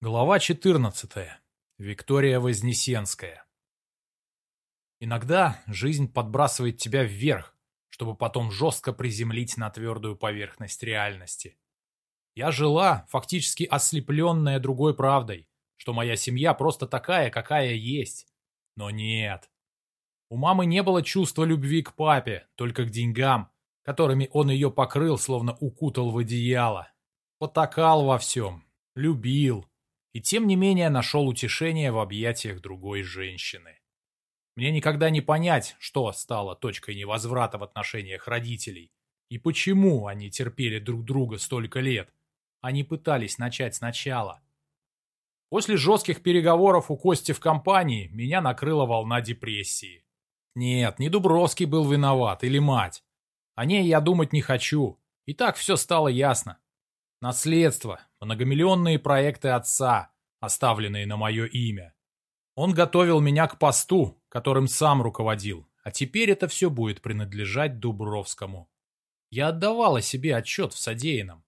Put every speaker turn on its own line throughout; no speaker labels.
Глава 14. Виктория Вознесенская. Иногда жизнь подбрасывает тебя вверх, чтобы потом жестко приземлить на твердую поверхность реальности. Я жила, фактически ослепленная другой правдой, что моя семья просто такая, какая есть. Но нет. У мамы не было чувства любви к папе, только к деньгам, которыми он ее покрыл, словно укутал в одеяло. Потакал во всем, любил, и тем не менее нашел утешение в объятиях другой женщины. Мне никогда не понять, что стало точкой невозврата в отношениях родителей, и почему они терпели друг друга столько лет. Они пытались начать сначала. После жестких переговоров у Кости в компании меня накрыла волна депрессии. Нет, не Дубровский был виноват или мать. О ней я думать не хочу. И так все стало ясно. Наследство, многомиллионные проекты отца, оставленные на мое имя. Он готовил меня к посту, которым сам руководил, а теперь это все будет принадлежать Дубровскому. Я отдавала себе отчет в содеянном.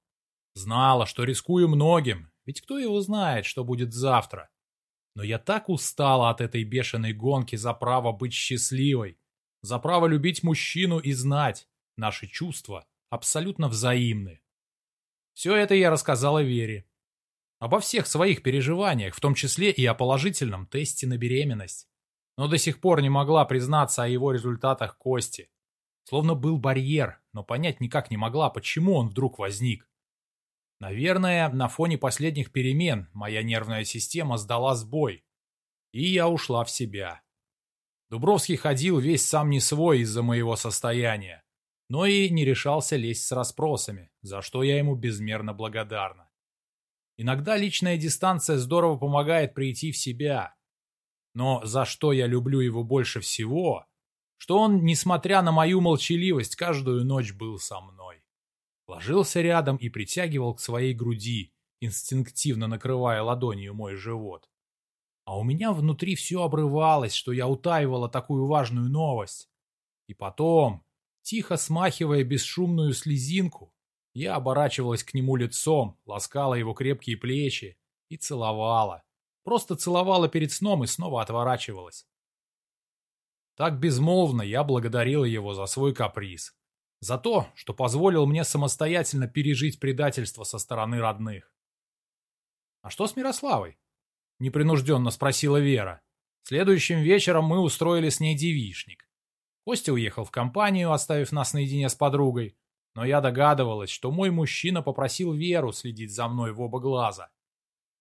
Знала, что рискую многим, ведь кто его знает, что будет завтра. Но я так устала от этой бешеной гонки за право быть счастливой, за право любить мужчину и знать, наши чувства абсолютно взаимны. Все это я рассказала Вере. Обо всех своих переживаниях, в том числе и о положительном тесте на беременность. Но до сих пор не могла признаться о его результатах Кости. Словно был барьер, но понять никак не могла, почему он вдруг возник. Наверное, на фоне последних перемен моя нервная система сдала сбой. И я ушла в себя. Дубровский ходил весь сам не свой из-за моего состояния но и не решался лезть с расспросами, за что я ему безмерно благодарна. Иногда личная дистанция здорово помогает прийти в себя. Но за что я люблю его больше всего, что он, несмотря на мою молчаливость, каждую ночь был со мной. Ложился рядом и притягивал к своей груди, инстинктивно накрывая ладонью мой живот. А у меня внутри все обрывалось, что я утаивала такую важную новость. И потом, Тихо смахивая бесшумную слезинку, я оборачивалась к нему лицом, ласкала его крепкие плечи и целовала. Просто целовала перед сном и снова отворачивалась. Так безмолвно я благодарила его за свой каприз. За то, что позволил мне самостоятельно пережить предательство со стороны родных. «А что с Мирославой?» — непринужденно спросила Вера. Следующим вечером мы устроили с ней девишник. Костя уехал в компанию, оставив нас наедине с подругой. Но я догадывалась, что мой мужчина попросил Веру следить за мной в оба глаза.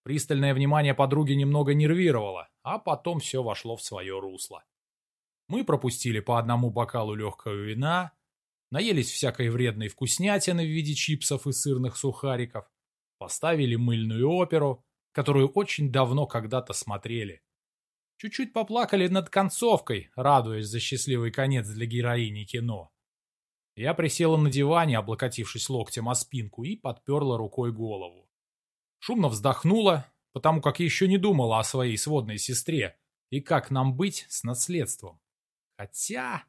Пристальное внимание подруги немного нервировало, а потом все вошло в свое русло. Мы пропустили по одному бокалу легкого вина, наелись всякой вредной вкуснятины в виде чипсов и сырных сухариков, поставили мыльную оперу, которую очень давно когда-то смотрели. Чуть-чуть поплакали над концовкой, радуясь за счастливый конец для героини кино. Я присела на диване, облокотившись локтем о спинку, и подперла рукой голову. Шумно вздохнула, потому как еще не думала о своей сводной сестре и как нам быть с наследством. Хотя...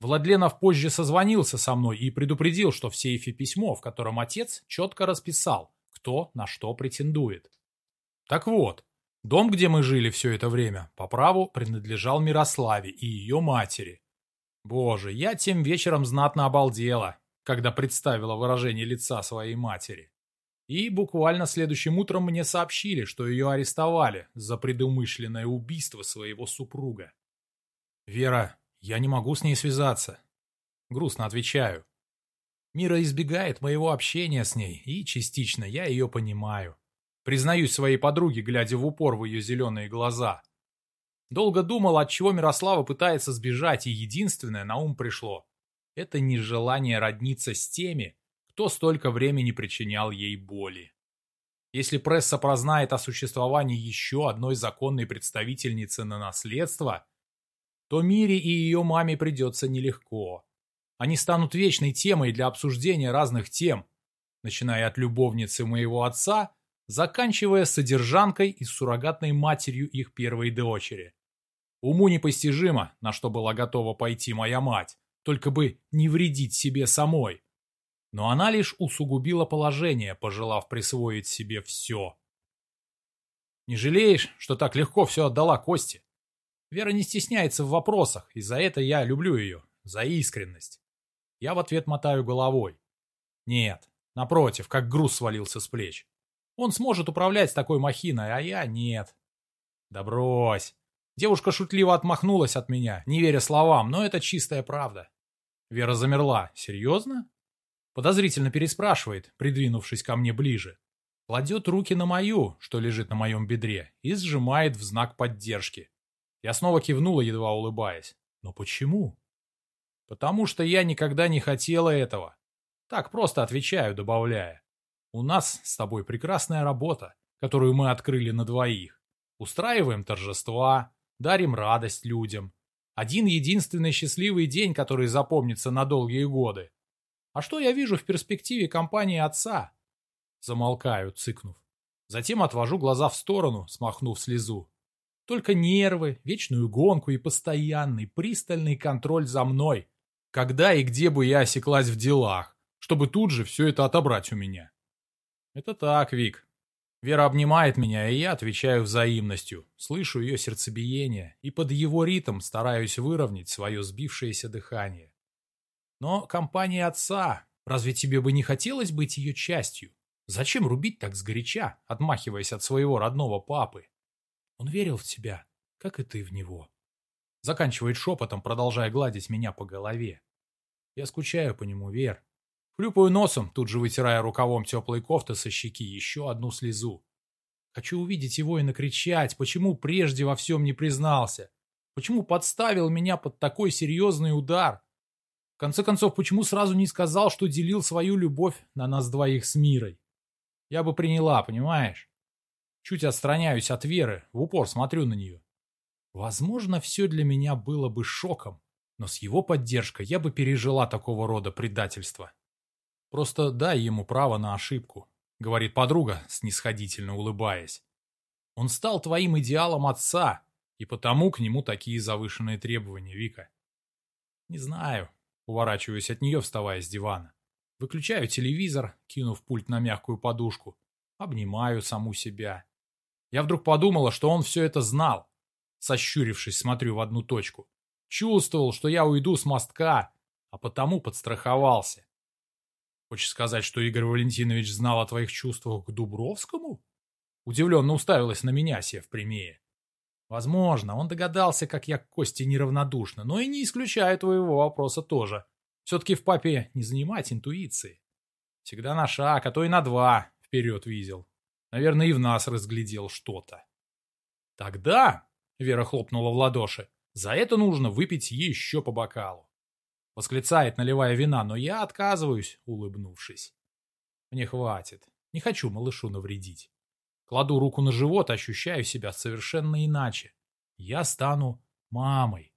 Владленов позже созвонился со мной и предупредил, что в сейфе письмо, в котором отец четко расписал, кто на что претендует. Так вот, Дом, где мы жили все это время, по праву принадлежал Мирославе и ее матери. Боже, я тем вечером знатно обалдела, когда представила выражение лица своей матери. И буквально следующим утром мне сообщили, что ее арестовали за предумышленное убийство своего супруга. «Вера, я не могу с ней связаться». Грустно отвечаю. Мира избегает моего общения с ней, и частично я ее понимаю. Признаюсь своей подруге, глядя в упор в ее зеленые глаза. Долго думал, от чего Мирослава пытается сбежать, и единственное на ум пришло. Это нежелание родниться с теми, кто столько времени причинял ей боли. Если пресса прознает о существовании еще одной законной представительницы на наследство, то Мире и ее маме придется нелегко. Они станут вечной темой для обсуждения разных тем, начиная от любовницы моего отца заканчивая содержанкой и суррогатной матерью их первой дочери. Уму непостижимо, на что была готова пойти моя мать, только бы не вредить себе самой. Но она лишь усугубила положение, пожелав присвоить себе все. Не жалеешь, что так легко все отдала Косте? Вера не стесняется в вопросах, и за это я люблю ее, за искренность. Я в ответ мотаю головой. Нет, напротив, как груз свалился с плеч. Он сможет управлять такой махиной, а я нет. Да брось. Девушка шутливо отмахнулась от меня, не веря словам, но это чистая правда. Вера замерла. Серьезно? Подозрительно переспрашивает, придвинувшись ко мне ближе. Кладет руки на мою, что лежит на моем бедре, и сжимает в знак поддержки. Я снова кивнула, едва улыбаясь. Но почему? Потому что я никогда не хотела этого. Так просто отвечаю, добавляя. У нас с тобой прекрасная работа, которую мы открыли на двоих. Устраиваем торжества, дарим радость людям. Один единственный счастливый день, который запомнится на долгие годы. А что я вижу в перспективе компании отца? Замолкаю, цыкнув. Затем отвожу глаза в сторону, смахнув слезу. Только нервы, вечную гонку и постоянный, пристальный контроль за мной. Когда и где бы я осеклась в делах, чтобы тут же все это отобрать у меня. Это так, Вик. Вера обнимает меня, и я отвечаю взаимностью. Слышу ее сердцебиение, и под его ритм стараюсь выровнять свое сбившееся дыхание. Но компания отца, разве тебе бы не хотелось быть ее частью? Зачем рубить так сгоряча, отмахиваясь от своего родного папы? Он верил в тебя, как и ты в него. Заканчивает шепотом, продолжая гладить меня по голове. Я скучаю по нему, Вер. Хлюпаю носом, тут же вытирая рукавом теплой кофты со щеки еще одну слезу. Хочу увидеть его и накричать, почему прежде во всем не признался. Почему подставил меня под такой серьезный удар? конце концов, почему сразу не сказал, что делил свою любовь на нас двоих с Мирой? Я бы приняла, понимаешь? Чуть отстраняюсь от Веры, в упор смотрю на нее. Возможно, все для меня было бы шоком, но с его поддержкой я бы пережила такого рода предательство. Просто дай ему право на ошибку, говорит подруга, снисходительно улыбаясь. Он стал твоим идеалом отца, и потому к нему такие завышенные требования, Вика. Не знаю, Уворачиваюсь от нее, вставая с дивана. Выключаю телевизор, кинув пульт на мягкую подушку. Обнимаю саму себя. Я вдруг подумала, что он все это знал. Сощурившись, смотрю в одну точку. Чувствовал, что я уйду с мостка, а потому подстраховался. Хочешь сказать, что Игорь Валентинович знал о твоих чувствах к Дубровскому? Удивленно уставилась на меня, сев прямее. Возможно, он догадался, как я к Косте неравнодушна, но и не исключаю твоего вопроса тоже. Все-таки в папе не занимать интуиции. Всегда на шаг, а то и на два вперед видел. Наверное, и в нас разглядел что-то. Тогда, Вера хлопнула в ладоши, за это нужно выпить еще по бокалу. Восклицает, наливая вина, но я отказываюсь, улыбнувшись. Мне хватит. Не хочу малышу навредить. Кладу руку на живот, ощущаю себя совершенно иначе. Я стану мамой.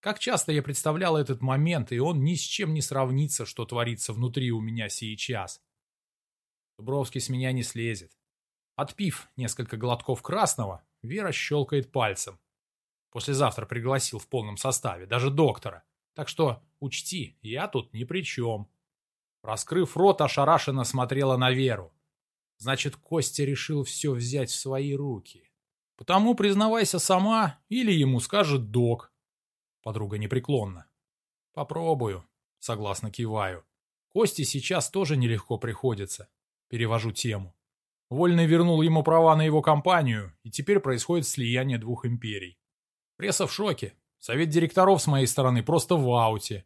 Как часто я представлял этот момент, и он ни с чем не сравнится, что творится внутри у меня сейчас. Дубровский с меня не слезет. Отпив несколько глотков красного, Вера щелкает пальцем. Послезавтра пригласил в полном составе, даже доктора. Так что учти, я тут ни при чем. Раскрыв рот, ошарашенно смотрела на Веру. Значит, Костя решил все взять в свои руки. Потому признавайся сама, или ему скажет док. Подруга непреклонна. Попробую, согласно киваю. Косте сейчас тоже нелегко приходится. Перевожу тему. Вольный вернул ему права на его компанию, и теперь происходит слияние двух империй. Пресса в шоке. Совет директоров с моей стороны просто в ауте.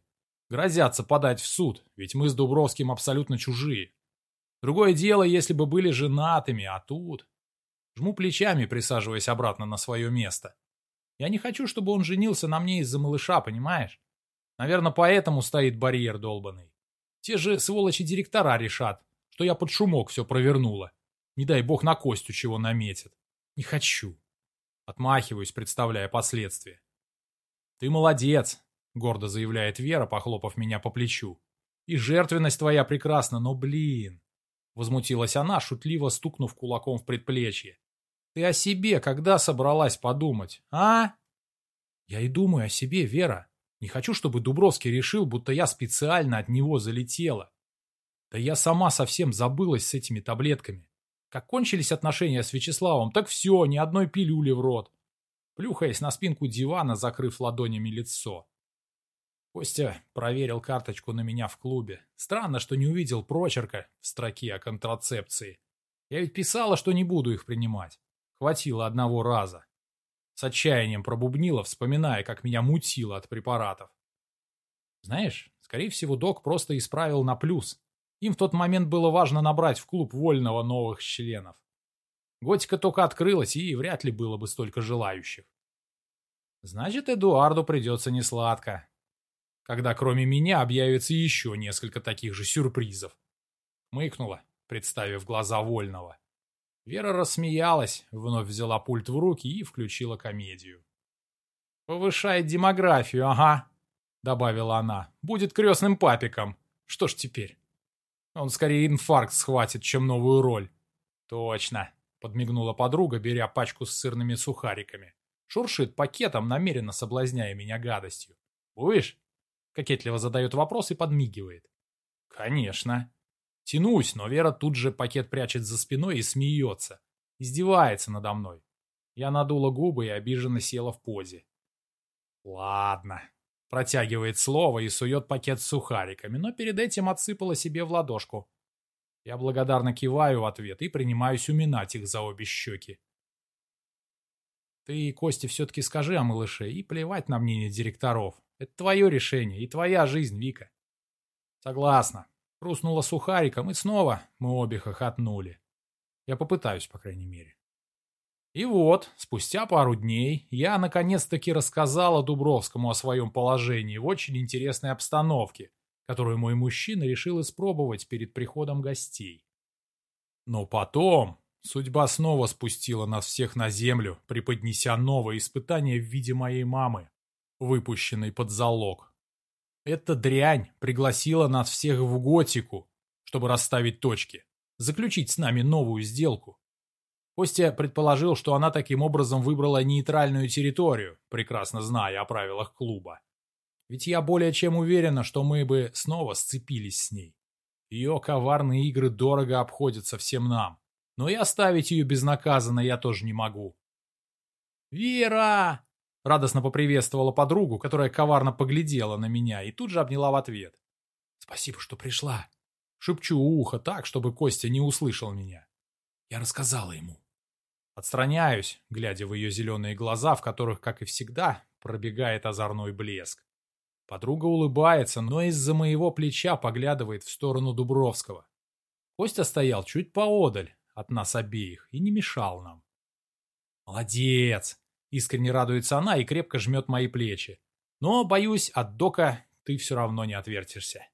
Грозятся подать в суд, ведь мы с Дубровским абсолютно чужие. Другое дело, если бы были женатыми, а тут... Жму плечами, присаживаясь обратно на свое место. Я не хочу, чтобы он женился на мне из-за малыша, понимаешь? Наверное, поэтому стоит барьер долбанный. Те же сволочи-директора решат, что я под шумок все провернула. Не дай бог на Костю чего наметит. Не хочу. Отмахиваюсь, представляя последствия. Ты молодец, гордо заявляет Вера, похлопав меня по плечу. И жертвенность твоя прекрасна, но, блин, Возмутилась она, шутливо стукнув кулаком в предплечье. Ты о себе когда собралась подумать, а? Я и думаю о себе, Вера. Не хочу, чтобы Дубровский решил, будто я специально от него залетела. Да я сама совсем забылась с этими таблетками. Как кончились отношения с Вячеславом, так все, ни одной пилюли в рот. Плюхаясь на спинку дивана, закрыв ладонями лицо. Костя проверил карточку на меня в клубе. Странно, что не увидел прочерка в строке о контрацепции. Я ведь писала, что не буду их принимать. Хватило одного раза. С отчаянием пробубнила, вспоминая, как меня мутило от препаратов. Знаешь, скорее всего, док просто исправил на плюс. Им в тот момент было важно набрать в клуб вольного новых членов. Готика только открылась, и вряд ли было бы столько желающих. Значит, Эдуарду придется несладко. Когда кроме меня объявится еще несколько таких же сюрпризов. Мыкнула, представив глаза Вольного. Вера рассмеялась, вновь взяла пульт в руки и включила комедию. «Повышает демографию, ага», — добавила она. «Будет крестным папиком. Что ж теперь?» «Он скорее инфаркт схватит, чем новую роль». «Точно», — подмигнула подруга, беря пачку с сырными сухариками. Шуршит пакетом, намеренно соблазняя меня гадостью. «Будешь?» — кокетливо задает вопрос и подмигивает. «Конечно». Тянусь, но Вера тут же пакет прячет за спиной и смеется. Издевается надо мной. Я надула губы и обиженно села в позе. «Ладно», Протягивает слово и сует пакет с сухариками, но перед этим отсыпала себе в ладошку. Я благодарно киваю в ответ и принимаюсь уминать их за обе щеки. Ты, Косте, все-таки скажи о малыше и плевать на мнение директоров. Это твое решение и твоя жизнь, Вика. Согласна. Хрустнула сухариком, и снова мы обе хохотнули. Я попытаюсь, по крайней мере. И вот, спустя пару дней, я наконец-таки рассказала Дубровскому о своем положении в очень интересной обстановке, которую мой мужчина решил испробовать перед приходом гостей. Но потом судьба снова спустила нас всех на землю, преподнеся новое испытание в виде моей мамы, выпущенной под залог. Эта дрянь пригласила нас всех в готику, чтобы расставить точки, заключить с нами новую сделку. Костя предположил, что она таким образом выбрала нейтральную территорию, прекрасно зная о правилах клуба. Ведь я более чем уверена, что мы бы снова сцепились с ней. Ее коварные игры дорого обходятся всем нам. Но и оставить ее безнаказанно я тоже не могу. «Вера!» — радостно поприветствовала подругу, которая коварно поглядела на меня и тут же обняла в ответ. «Спасибо, что пришла!» Шепчу ухо так, чтобы Костя не услышал меня. Я рассказала ему. Отстраняюсь, глядя в ее зеленые глаза, в которых, как и всегда, пробегает озорной блеск. Подруга улыбается, но из-за моего плеча поглядывает в сторону Дубровского. Костя стоял чуть поодаль от нас обеих и не мешал нам. «Молодец!» — искренне радуется она и крепко жмет мои плечи. «Но, боюсь, от дока ты все равно не отвертишься».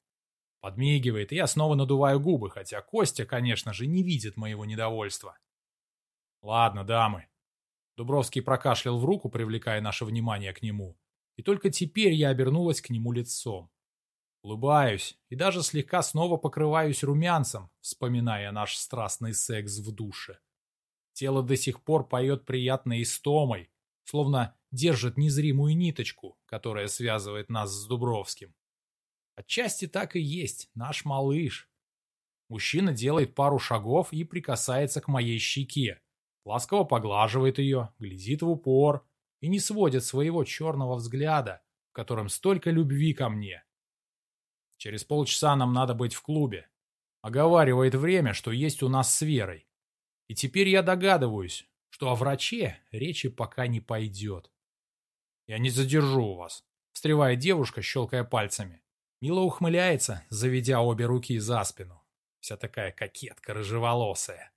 Подмигивает, и я снова надуваю губы, хотя Костя, конечно же, не видит моего недовольства. «Ладно, дамы». Дубровский прокашлял в руку, привлекая наше внимание к нему. И только теперь я обернулась к нему лицом. Улыбаюсь и даже слегка снова покрываюсь румянцем, вспоминая наш страстный секс в душе. Тело до сих пор поет приятной истомой, словно держит незримую ниточку, которая связывает нас с Дубровским. Отчасти так и есть, наш малыш. Мужчина делает пару шагов и прикасается к моей щеке, ласково поглаживает ее, глядит в упор и не сводит своего черного взгляда, в котором столько любви ко мне. Через полчаса нам надо быть в клубе. Оговаривает время, что есть у нас с Верой. И теперь я догадываюсь, что о враче речи пока не пойдет. Я не задержу вас, встревает девушка, щелкая пальцами. Мила ухмыляется, заведя обе руки за спину. Вся такая кокетка рыжеволосая.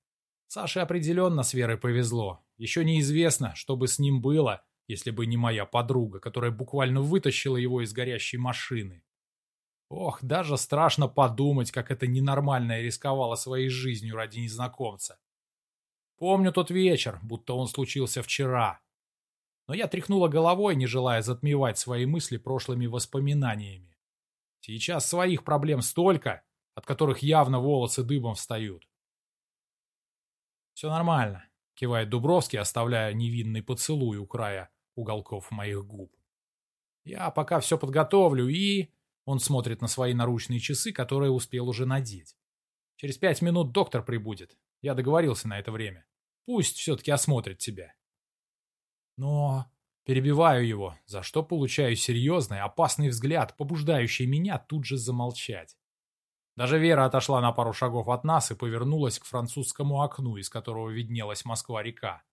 Саше определенно с Верой повезло. Еще неизвестно, что бы с ним было, если бы не моя подруга, которая буквально вытащила его из горящей машины. Ох, даже страшно подумать, как это ненормальное рисковало своей жизнью ради незнакомца. Помню тот вечер, будто он случился вчера. Но я тряхнула головой, не желая затмевать свои мысли прошлыми воспоминаниями. Сейчас своих проблем столько, от которых явно волосы дыбом встают. «Все нормально», — кивает Дубровский, оставляя невинный поцелуй у края уголков моих губ. «Я пока все подготовлю и...» Он смотрит на свои наручные часы, которые успел уже надеть. «Через пять минут доктор прибудет. Я договорился на это время. Пусть все-таки осмотрит тебя. Но... Перебиваю его, за что получаю серьезный, опасный взгляд, побуждающий меня тут же замолчать. Даже Вера отошла на пару шагов от нас и повернулась к французскому окну, из которого виднелась Москва-река.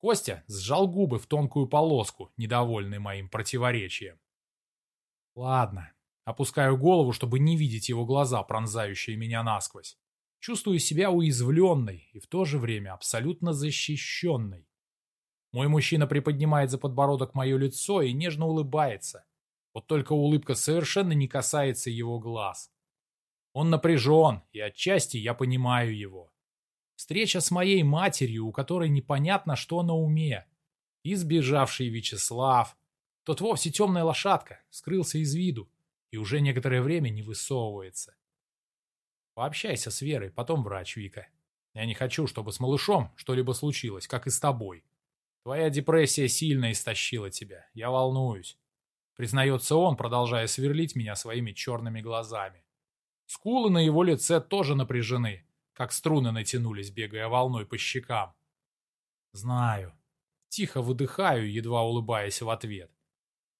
Костя сжал губы в тонкую полоску, недовольный моим противоречием. Ладно, опускаю голову, чтобы не видеть его глаза, пронзающие меня насквозь. Чувствую себя уязвленной и в то же время абсолютно защищенной. Мой мужчина приподнимает за подбородок мое лицо и нежно улыбается. Вот только улыбка совершенно не касается его глаз. Он напряжен, и отчасти я понимаю его. Встреча с моей матерью, у которой непонятно, что на уме. И сбежавший Вячеслав. Тот вовсе темная лошадка, скрылся из виду и уже некоторое время не высовывается. Пообщайся с Верой, потом врач, Вика. Я не хочу, чтобы с малышом что-либо случилось, как и с тобой. Твоя депрессия сильно истощила тебя. Я волнуюсь. Признается он, продолжая сверлить меня своими черными глазами. Скулы на его лице тоже напряжены, как струны натянулись, бегая волной по щекам. Знаю. Тихо выдыхаю, едва улыбаясь в ответ.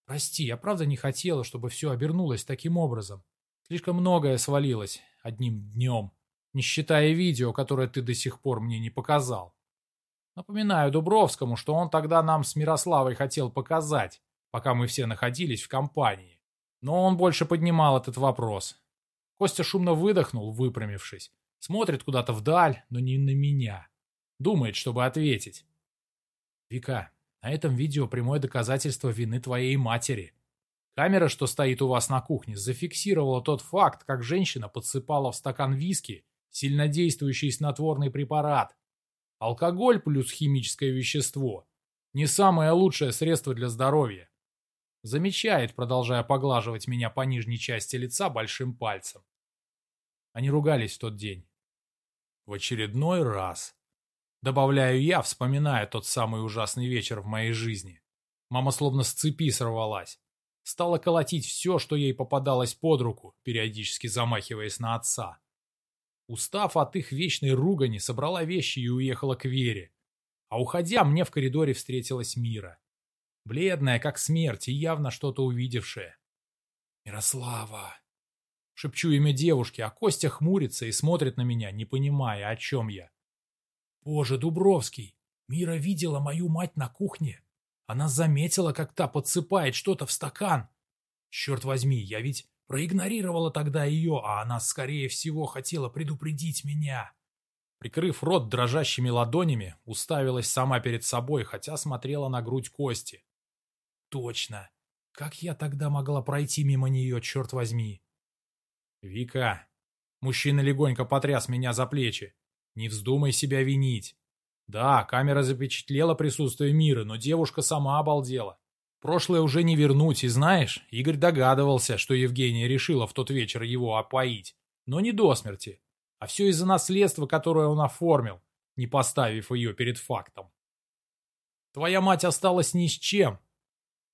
Прости, я правда не хотела, чтобы все обернулось таким образом. Слишком многое свалилось одним днем, не считая видео, которое ты до сих пор мне не показал. Напоминаю Дубровскому, что он тогда нам с Мирославой хотел показать, пока мы все находились в компании. Но он больше поднимал этот вопрос. Костя шумно выдохнул, выпрямившись, Смотрит куда-то вдаль, но не на меня. Думает, чтобы ответить. Вика, на этом видео прямое доказательство вины твоей матери. Камера, что стоит у вас на кухне, зафиксировала тот факт, как женщина подсыпала в стакан виски сильнодействующий снотворный препарат. Алкоголь плюс химическое вещество – не самое лучшее средство для здоровья. Замечает, продолжая поглаживать меня по нижней части лица большим пальцем. Они ругались в тот день. В очередной раз. Добавляю я, вспоминая тот самый ужасный вечер в моей жизни. Мама словно с цепи сорвалась. Стала колотить все, что ей попадалось под руку, периодически замахиваясь на отца. Устав от их вечной ругани, собрала вещи и уехала к Вере. А уходя, мне в коридоре встретилась Мира. Бледная, как смерть, и явно что-то увидевшая. «Мирослава!» Шепчу имя девушки, а Костя хмурится и смотрит на меня, не понимая, о чем я. Боже, Дубровский, Мира видела мою мать на кухне. Она заметила, как та подсыпает что-то в стакан. Черт возьми, я ведь проигнорировала тогда ее, а она, скорее всего, хотела предупредить меня. Прикрыв рот дрожащими ладонями, уставилась сама перед собой, хотя смотрела на грудь Кости. Точно. Как я тогда могла пройти мимо нее, черт возьми? «Вика!» Мужчина легонько потряс меня за плечи. «Не вздумай себя винить. Да, камера запечатлела присутствие мира, но девушка сама обалдела. Прошлое уже не вернуть, и знаешь, Игорь догадывался, что Евгения решила в тот вечер его опоить. Но не до смерти. А все из-за наследства, которое он оформил, не поставив ее перед фактом. Твоя мать осталась ни с чем,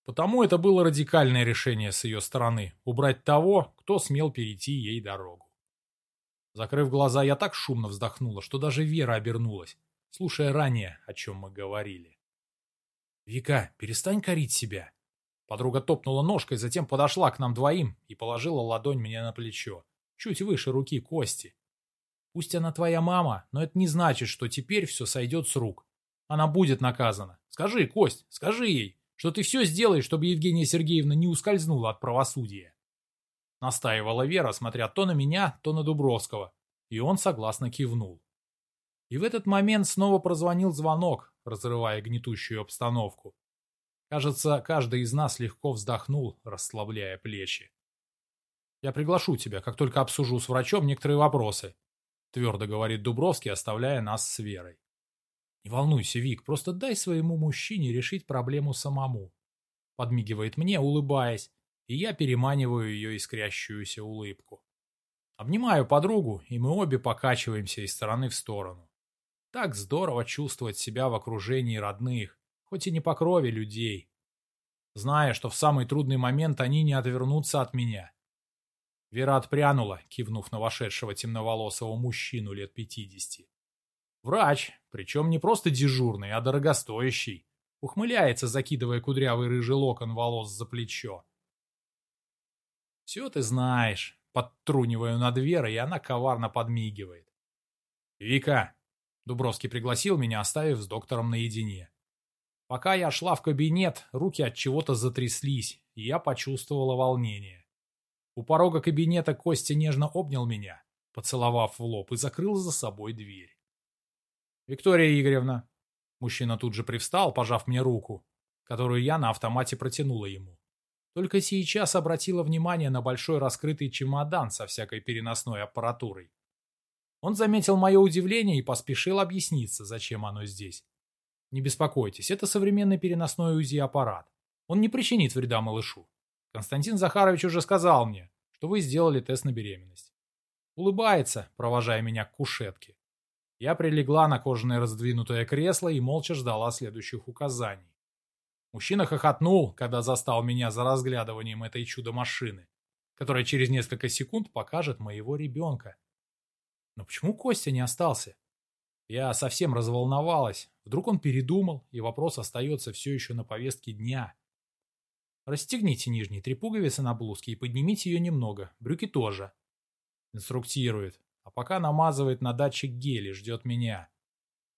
Потому это было радикальное решение с ее стороны – убрать того, кто смел перейти ей дорогу. Закрыв глаза, я так шумно вздохнула, что даже Вера обернулась, слушая ранее, о чем мы говорили. «Вика, перестань корить себя!» Подруга топнула ножкой, затем подошла к нам двоим и положила ладонь мне на плечо, чуть выше руки Кости. «Пусть она твоя мама, но это не значит, что теперь все сойдет с рук. Она будет наказана. Скажи, Кость, скажи ей, что ты все сделаешь, чтобы Евгения Сергеевна не ускользнула от правосудия. Настаивала Вера, смотря то на меня, то на Дубровского, и он согласно кивнул. И в этот момент снова прозвонил звонок, разрывая гнетущую обстановку. Кажется, каждый из нас легко вздохнул, расслабляя плечи. «Я приглашу тебя, как только обсужу с врачом некоторые вопросы», твердо говорит Дубровский, оставляя нас с Верой. «Не волнуйся, Вик, просто дай своему мужчине решить проблему самому». Подмигивает мне, улыбаясь, и я переманиваю ее искрящуюся улыбку. Обнимаю подругу, и мы обе покачиваемся из стороны в сторону. Так здорово чувствовать себя в окружении родных, хоть и не по крови людей. Зная, что в самый трудный момент они не отвернутся от меня. Вера отпрянула, кивнув на вошедшего темноволосого мужчину лет пятидесяти. Врач, причем не просто дежурный, а дорогостоящий. Ухмыляется, закидывая кудрявый рыжий локон волос за плечо. «Все ты знаешь», — подтруниваю над Верой, и она коварно подмигивает. «Вика!» — Дубровский пригласил меня, оставив с доктором наедине. Пока я шла в кабинет, руки от чего-то затряслись, и я почувствовала волнение. У порога кабинета Костя нежно обнял меня, поцеловав в лоб, и закрыл за собой дверь. «Виктория Игоревна!» Мужчина тут же привстал, пожав мне руку, которую я на автомате протянула ему. Только сейчас обратила внимание на большой раскрытый чемодан со всякой переносной аппаратурой. Он заметил мое удивление и поспешил объясниться, зачем оно здесь. Не беспокойтесь, это современный переносной УЗИ-аппарат. Он не причинит вреда малышу. Константин Захарович уже сказал мне, что вы сделали тест на беременность. Улыбается, провожая меня к кушетке. Я прилегла на кожаное раздвинутое кресло и молча ждала следующих указаний. Мужчина хохотнул, когда застал меня за разглядыванием этой чудо-машины, которая через несколько секунд покажет моего ребенка. Но почему Костя не остался? Я совсем разволновалась. Вдруг он передумал, и вопрос остается все еще на повестке дня. Расстегните нижние три пуговицы на блузке и поднимите ее немного, брюки тоже. Инструктирует, а пока намазывает на датчик гели, ждет меня.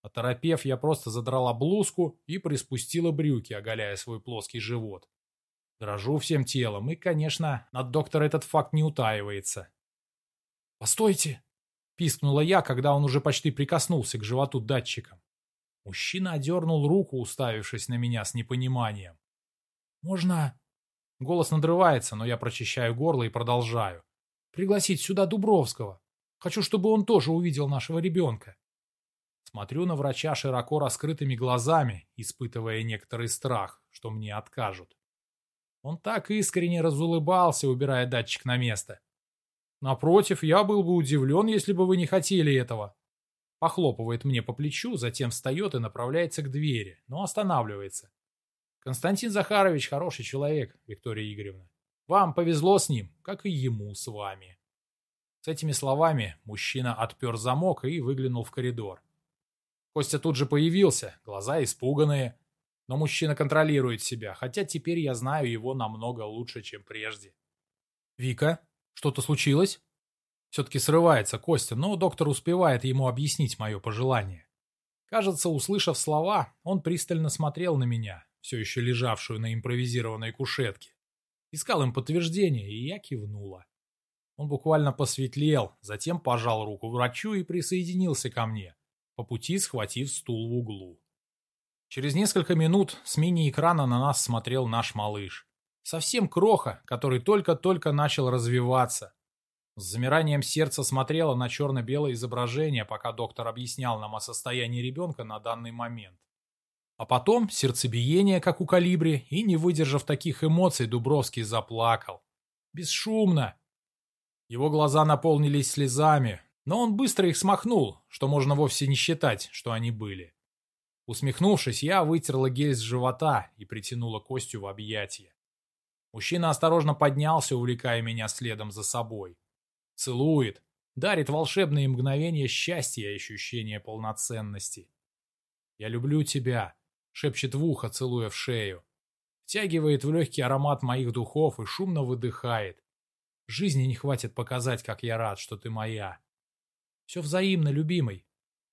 Оторопев, я просто задрала блузку и приспустила брюки, оголяя свой плоский живот. Дрожу всем телом, и, конечно, над доктора этот факт не утаивается. «Постойте!» — пискнула я, когда он уже почти прикоснулся к животу датчиком. Мужчина одернул руку, уставившись на меня с непониманием. «Можно...» Голос надрывается, но я прочищаю горло и продолжаю. «Пригласить сюда Дубровского. Хочу, чтобы он тоже увидел нашего ребенка». Смотрю на врача широко раскрытыми глазами, испытывая некоторый страх, что мне откажут. Он так искренне разулыбался, убирая датчик на место. Напротив, я был бы удивлен, если бы вы не хотели этого. Похлопывает мне по плечу, затем встает и направляется к двери, но останавливается. Константин Захарович хороший человек, Виктория Игоревна. Вам повезло с ним, как и ему с вами. С этими словами мужчина отпер замок и выглянул в коридор. Костя тут же появился, глаза испуганные. Но мужчина контролирует себя, хотя теперь я знаю его намного лучше, чем прежде. «Вика, что-то случилось?» Все-таки срывается Костя, но доктор успевает ему объяснить мое пожелание. Кажется, услышав слова, он пристально смотрел на меня, все еще лежавшую на импровизированной кушетке. Искал им подтверждение, и я кивнула. Он буквально посветлел, затем пожал руку врачу и присоединился ко мне, по пути схватив стул в углу. Через несколько минут с мини-экрана на нас смотрел наш малыш. Совсем кроха, который только-только начал развиваться. С замиранием сердца смотрела на черно-белое изображение, пока доктор объяснял нам о состоянии ребенка на данный момент. А потом сердцебиение, как у калибри, и, не выдержав таких эмоций, Дубровский заплакал. Бесшумно. Его глаза наполнились слезами, но он быстро их смахнул, что можно вовсе не считать, что они были. Усмехнувшись, я вытерла гель с живота и притянула Костю в объятия. Мужчина осторожно поднялся, увлекая меня следом за собой. Целует, дарит волшебные мгновения счастья и ощущения полноценности. «Я люблю тебя», шепчет в ухо, целуя в шею. Втягивает в легкий аромат моих духов и шумно выдыхает. Жизни не хватит показать, как я рад, что ты моя. Все взаимно, любимый.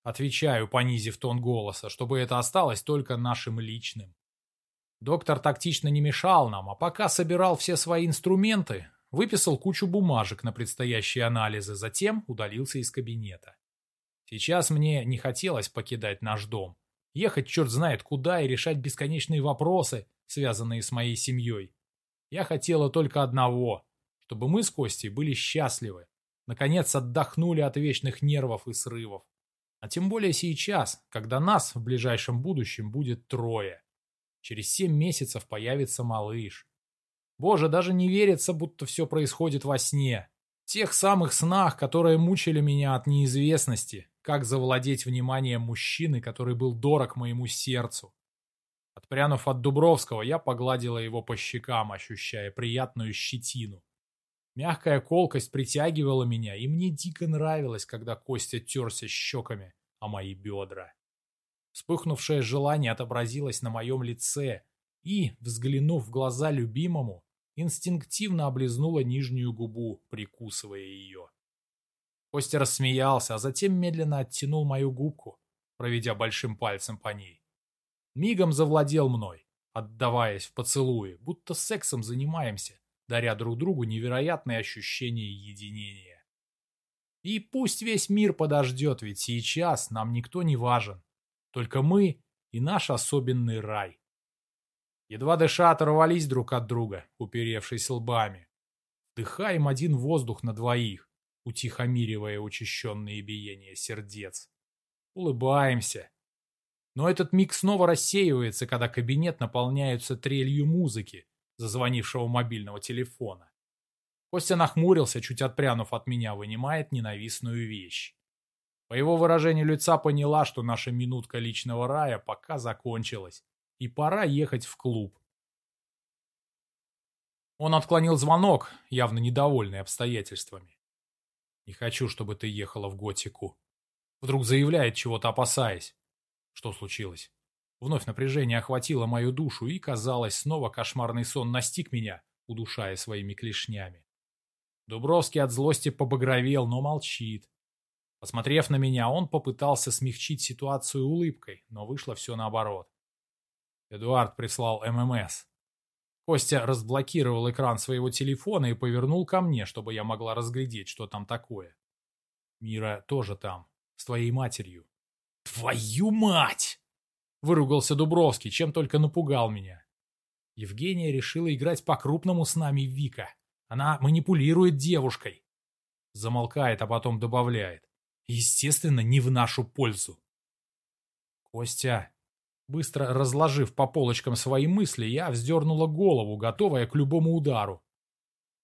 Отвечаю, понизив тон голоса, чтобы это осталось только нашим личным. Доктор тактично не мешал нам, а пока собирал все свои инструменты, выписал кучу бумажек на предстоящие анализы, затем удалился из кабинета. Сейчас мне не хотелось покидать наш дом. Ехать черт знает куда и решать бесконечные вопросы, связанные с моей семьей. Я хотела только одного, чтобы мы с Костей были счастливы. Наконец отдохнули от вечных нервов и срывов. А тем более сейчас, когда нас в ближайшем будущем будет трое. Через семь месяцев появится малыш. Боже, даже не верится, будто все происходит во сне. Тех самых снах, которые мучили меня от неизвестности, как завладеть вниманием мужчины, который был дорог моему сердцу. Отпрянув от Дубровского, я погладила его по щекам, ощущая приятную щетину. Мягкая колкость притягивала меня, и мне дико нравилось, когда Костя терся щеками о мои бедра. Вспыхнувшее желание отобразилось на моем лице, и, взглянув в глаза любимому, инстинктивно облизнула нижнюю губу, прикусывая ее. Костя рассмеялся, а затем медленно оттянул мою губку, проведя большим пальцем по ней. Мигом завладел мной, отдаваясь в поцелуи, будто сексом занимаемся, даря друг другу невероятные ощущения единения. И пусть весь мир подождет, ведь сейчас нам никто не важен. Только мы и наш особенный рай. Едва дыша оторвались друг от друга, уперевшись лбами. Вдыхаем один воздух на двоих, утихомиривая учащенные биения сердец. Улыбаемся. Но этот миг снова рассеивается, когда кабинет наполняется трелью музыки, зазвонившего мобильного телефона. Костя нахмурился, чуть отпрянув от меня, вынимает ненавистную вещь. По его выражению лица поняла, что наша минутка личного рая пока закончилась, и пора ехать в клуб. Он отклонил звонок, явно недовольный обстоятельствами. «Не хочу, чтобы ты ехала в Готику». Вдруг заявляет, чего-то опасаясь. Что случилось? Вновь напряжение охватило мою душу, и, казалось, снова кошмарный сон настиг меня, удушая своими клешнями. Дубровский от злости побагровел, но молчит. Посмотрев на меня, он попытался смягчить ситуацию улыбкой, но вышло все наоборот. Эдуард прислал ММС. Костя разблокировал экран своего телефона и повернул ко мне, чтобы я могла разглядеть, что там такое. Мира тоже там, с твоей матерью. «Твою мать!» Выругался Дубровский, чем только напугал меня. Евгения решила играть по-крупному с нами Вика. Она манипулирует девушкой. Замолкает, а потом добавляет. Естественно, не в нашу пользу. Костя, быстро разложив по полочкам свои мысли, я вздернула голову, готовая к любому удару.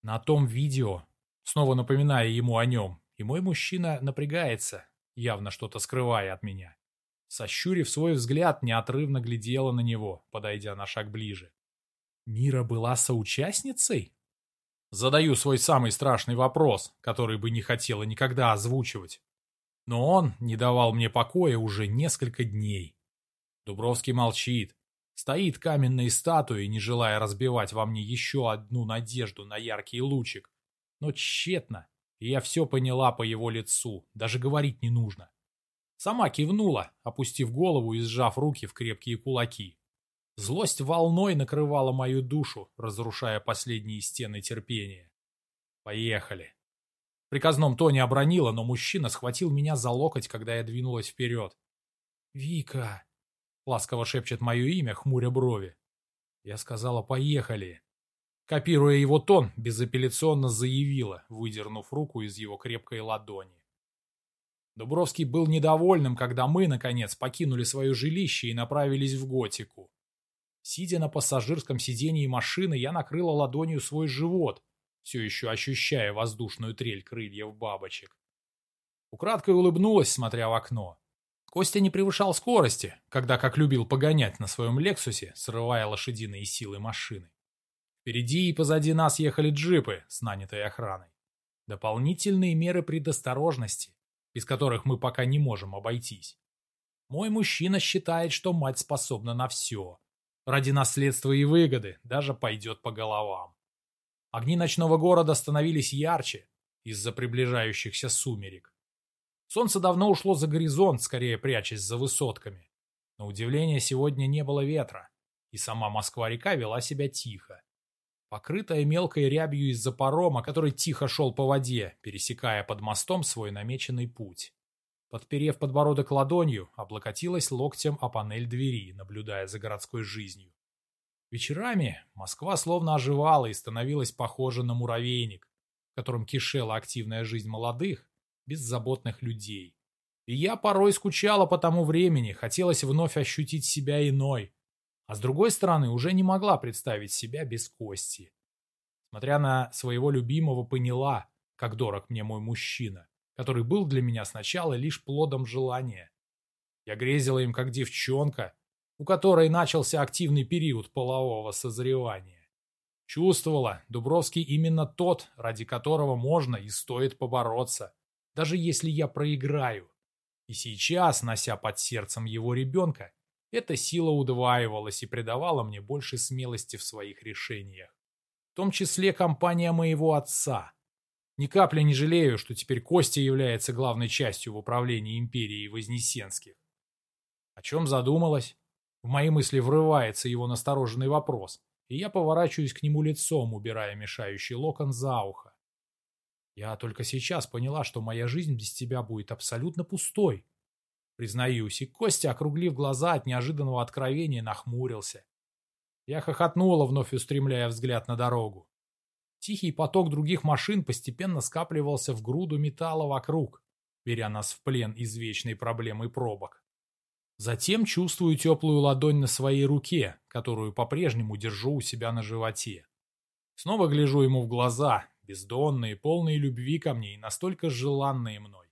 На том видео, снова напоминая ему о нем, и мой мужчина напрягается, явно что-то скрывая от меня. Сощурив свой взгляд, неотрывно глядела на него, подойдя на шаг ближе. Мира была соучастницей? Задаю свой самый страшный вопрос, который бы не хотела никогда озвучивать. Но он не давал мне покоя уже несколько дней. Дубровский молчит, стоит каменной статуей, не желая разбивать во мне еще одну надежду на яркий лучик. Но тщетно, и я все поняла по его лицу, даже говорить не нужно. Сама кивнула, опустив голову и сжав руки в крепкие кулаки. Злость волной накрывала мою душу, разрушая последние стены терпения. Поехали. В приказном тоне обронила, но мужчина схватил меня за локоть, когда я двинулась вперед. «Вика!» — ласково шепчет мое имя, хмуря брови. Я сказала «поехали». Копируя его тон, безапелляционно заявила, выдернув руку из его крепкой ладони. Дубровский был недовольным, когда мы, наконец, покинули свое жилище и направились в Готику. Сидя на пассажирском сидении машины, я накрыла ладонью свой живот, все еще ощущая воздушную трель крыльев бабочек. Украдкой улыбнулась, смотря в окно. Костя не превышал скорости, когда, как любил погонять на своем «Лексусе», срывая лошадиные силы машины. Впереди и позади нас ехали джипы с нанятой охраной. Дополнительные меры предосторожности, без которых мы пока не можем обойтись. Мой мужчина считает, что мать способна на все. Ради наследства и выгоды даже пойдет по головам. Огни ночного города становились ярче из-за приближающихся сумерек. Солнце давно ушло за горизонт, скорее прячась за высотками. На удивление, сегодня не было ветра, и сама Москва-река вела себя тихо покрытая мелкой рябью из-за парома, который тихо шел по воде, пересекая под мостом свой намеченный путь. Подперев подбородок ладонью, облокотилась локтем о панель двери, наблюдая за городской жизнью. Вечерами Москва словно оживала и становилась похожа на муравейник, в котором кишела активная жизнь молодых, беззаботных людей. И я порой скучала по тому времени, хотелось вновь ощутить себя иной, а с другой стороны уже не могла представить себя без Кости. Смотря на своего любимого, поняла, как дорог мне мой мужчина, который был для меня сначала лишь плодом желания. Я грезила им как девчонка, у которой начался активный период полового созревания. Чувствовала, Дубровский именно тот, ради которого можно и стоит побороться, даже если я проиграю. И сейчас, нося под сердцем его ребенка, эта сила удваивалась и придавала мне больше смелости в своих решениях. В том числе компания моего отца. Ни капли не жалею, что теперь Костя является главной частью в управлении империей Вознесенских. О чем задумалась? В мои мысли врывается его настороженный вопрос, и я поворачиваюсь к нему лицом, убирая мешающий локон за ухо. Я только сейчас поняла, что моя жизнь без тебя будет абсолютно пустой. Признаюсь, и Костя, округлив глаза от неожиданного откровения, нахмурился. Я хохотнула, вновь устремляя взгляд на дорогу. Тихий поток других машин постепенно скапливался в груду металла вокруг, беря нас в плен извечной проблемы пробок. Затем чувствую теплую ладонь на своей руке, которую по-прежнему держу у себя на животе. Снова гляжу ему в глаза, бездонные, полные любви ко мне и настолько желанные мной.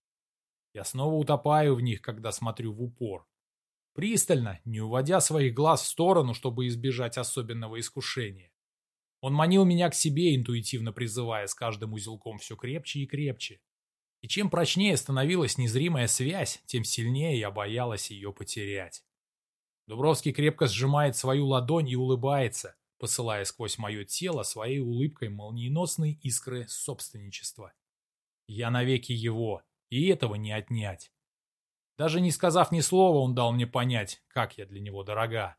Я снова утопаю в них, когда смотрю в упор. Пристально, не уводя своих глаз в сторону, чтобы избежать особенного искушения. Он манил меня к себе, интуитивно призывая с каждым узелком все крепче и крепче. И чем прочнее становилась незримая связь, тем сильнее я боялась ее потерять. Дубровский крепко сжимает свою ладонь и улыбается, посылая сквозь мое тело своей улыбкой молниеносные искры собственничества. Я навеки его, и этого не отнять. Даже не сказав ни слова, он дал мне понять, как я для него дорога.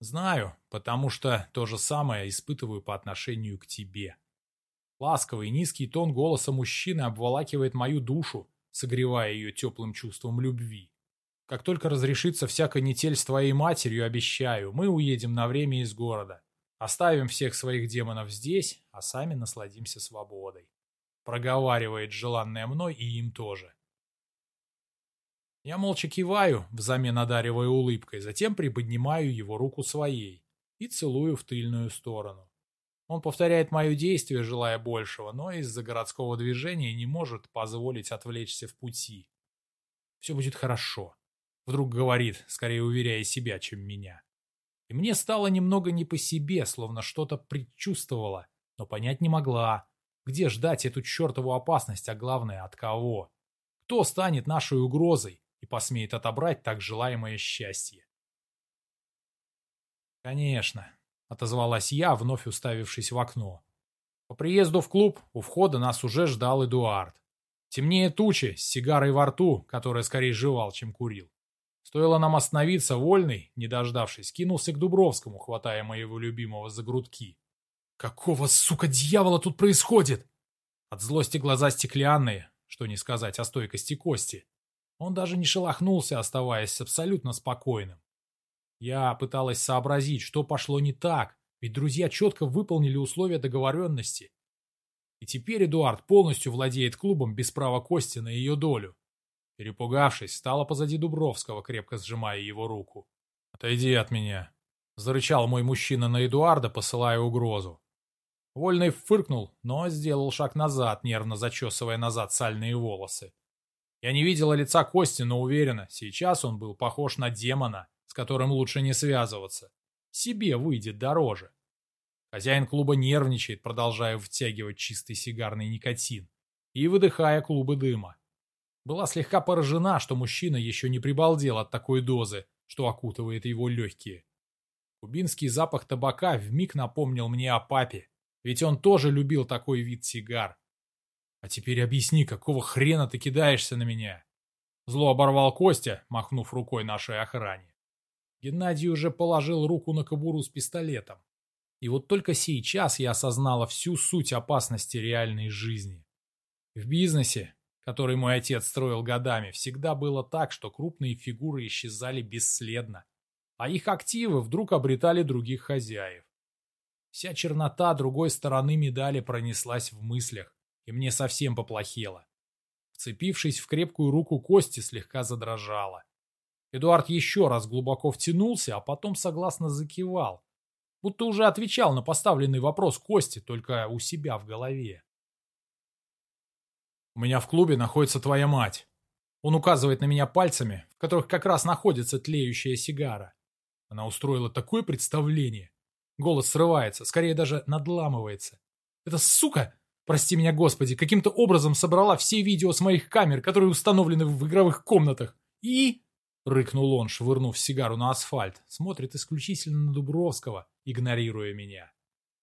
Знаю, потому что то же самое испытываю по отношению к тебе. Ласковый низкий тон голоса мужчины обволакивает мою душу, согревая ее теплым чувством любви. Как только разрешится вся канитель с твоей матерью, обещаю, мы уедем на время из города. Оставим всех своих демонов здесь, а сами насладимся свободой. Проговаривает желанное мной и им тоже. Я молча киваю, взамен одаривая улыбкой, затем приподнимаю его руку своей и целую в тыльную сторону. Он повторяет мое действие, желая большего, но из-за городского движения не может позволить отвлечься в пути. Все будет хорошо. Вдруг говорит, скорее уверяя себя, чем меня. И мне стало немного не по себе, словно что-то предчувствовала, но понять не могла, где ждать эту чертову опасность, а главное, от кого. Кто станет нашей угрозой, и посмеет отобрать так желаемое счастье. «Конечно», — отозвалась я, вновь уставившись в окно. По приезду в клуб у входа нас уже ждал Эдуард. Темнее тучи, с сигарой во рту, которая скорее жевал, чем курил. Стоило нам остановиться, вольный, не дождавшись, кинулся к Дубровскому, хватая моего любимого за грудки. «Какого, сука, дьявола тут происходит?» От злости глаза стеклянные, что не сказать о стойкости кости. Он даже не шелохнулся, оставаясь абсолютно спокойным. Я пыталась сообразить, что пошло не так, ведь друзья четко выполнили условия договоренности. И теперь Эдуард полностью владеет клубом без права Кости на ее долю. Перепугавшись, стала позади Дубровского, крепко сжимая его руку. «Отойди от меня!» — зарычал мой мужчина на Эдуарда, посылая угрозу. Вольный фыркнул, но сделал шаг назад, нервно зачесывая назад сальные волосы. Я не видела лица Кости, но уверена, сейчас он был похож на демона, с которым лучше не связываться. Себе выйдет дороже. Хозяин клуба нервничает, продолжая втягивать чистый сигарный никотин и выдыхая клубы дыма. Была слегка поражена, что мужчина еще не прибалдел от такой дозы, что окутывает его легкие. Кубинский запах табака вмиг напомнил мне о папе, ведь он тоже любил такой вид сигар. А теперь объясни, какого хрена ты кидаешься на меня? Зло оборвал Костя, махнув рукой нашей охране. Геннадий уже положил руку на кобуру с пистолетом. И вот только сейчас я осознала всю суть опасности реальной жизни. В бизнесе, который мой отец строил годами, всегда было так, что крупные фигуры исчезали бесследно, а их активы вдруг обретали других хозяев. Вся чернота другой стороны медали пронеслась в мыслях, и мне совсем поплохело. Вцепившись в крепкую руку Кости, слегка задрожала. Эдуард еще раз глубоко втянулся, а потом согласно закивал, будто уже отвечал на поставленный вопрос Кости, только у себя в голове. «У меня в клубе находится твоя мать». Он указывает на меня пальцами, в которых как раз находится тлеющая сигара. Она устроила такое представление. Голос срывается, скорее даже надламывается. «Это сука прости меня, Господи, каким-то образом собрала все видео с моих камер, которые установлены в игровых комнатах. И... Рыкнул он, швырнув сигару на асфальт. Смотрит исключительно на Дубровского, игнорируя меня.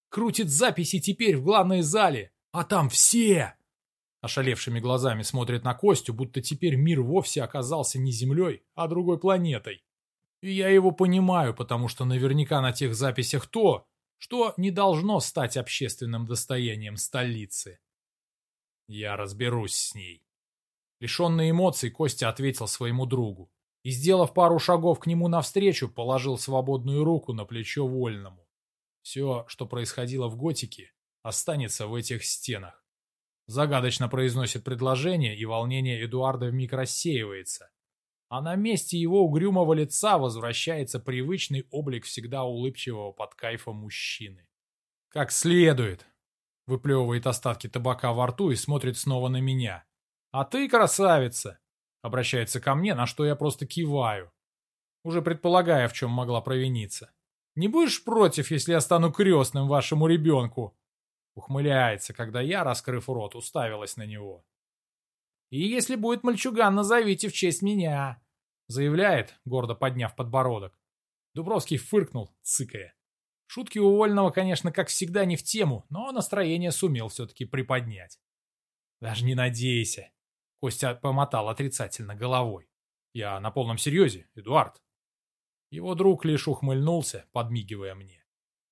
Крутит записи теперь в главной зале. А там все! Ошалевшими глазами смотрит на Костю, будто теперь мир вовсе оказался не Землей, а другой планетой. И я его понимаю, потому что наверняка на тех записях то, что не должно стать общественным достоянием столицы. Я разберусь с ней. Лишенный эмоций, Костя ответил своему другу и, сделав пару шагов к нему навстречу, положил свободную руку на плечо Вольному. Все, что происходило в Готике, останется в этих стенах. Загадочно произносит предложение, и волнение Эдуарда вмиг рассеивается. А на месте его угрюмого лица возвращается привычный облик всегда улыбчивого под кайфом мужчины. «Как следует!» Выплевывает остатки табака во рту и смотрит снова на меня. «А ты красавица!» Обращается ко мне, на что я просто киваю, уже предполагая, в чем могла провиниться. «Не будешь против, если я стану крестным вашему ребенку?» Ухмыляется, когда я, раскрыв рот, уставилась на него. «И если будет мальчуган, назовите в честь меня», — заявляет, гордо подняв подбородок. Дубровский фыркнул, цыкая. Шутки у Вольного, конечно, как всегда, не в тему, но настроение сумел все-таки приподнять. «Даже не надейся», — Костя помотал отрицательно головой. «Я на полном серьезе, Эдуард». Его друг лишь ухмыльнулся, подмигивая мне.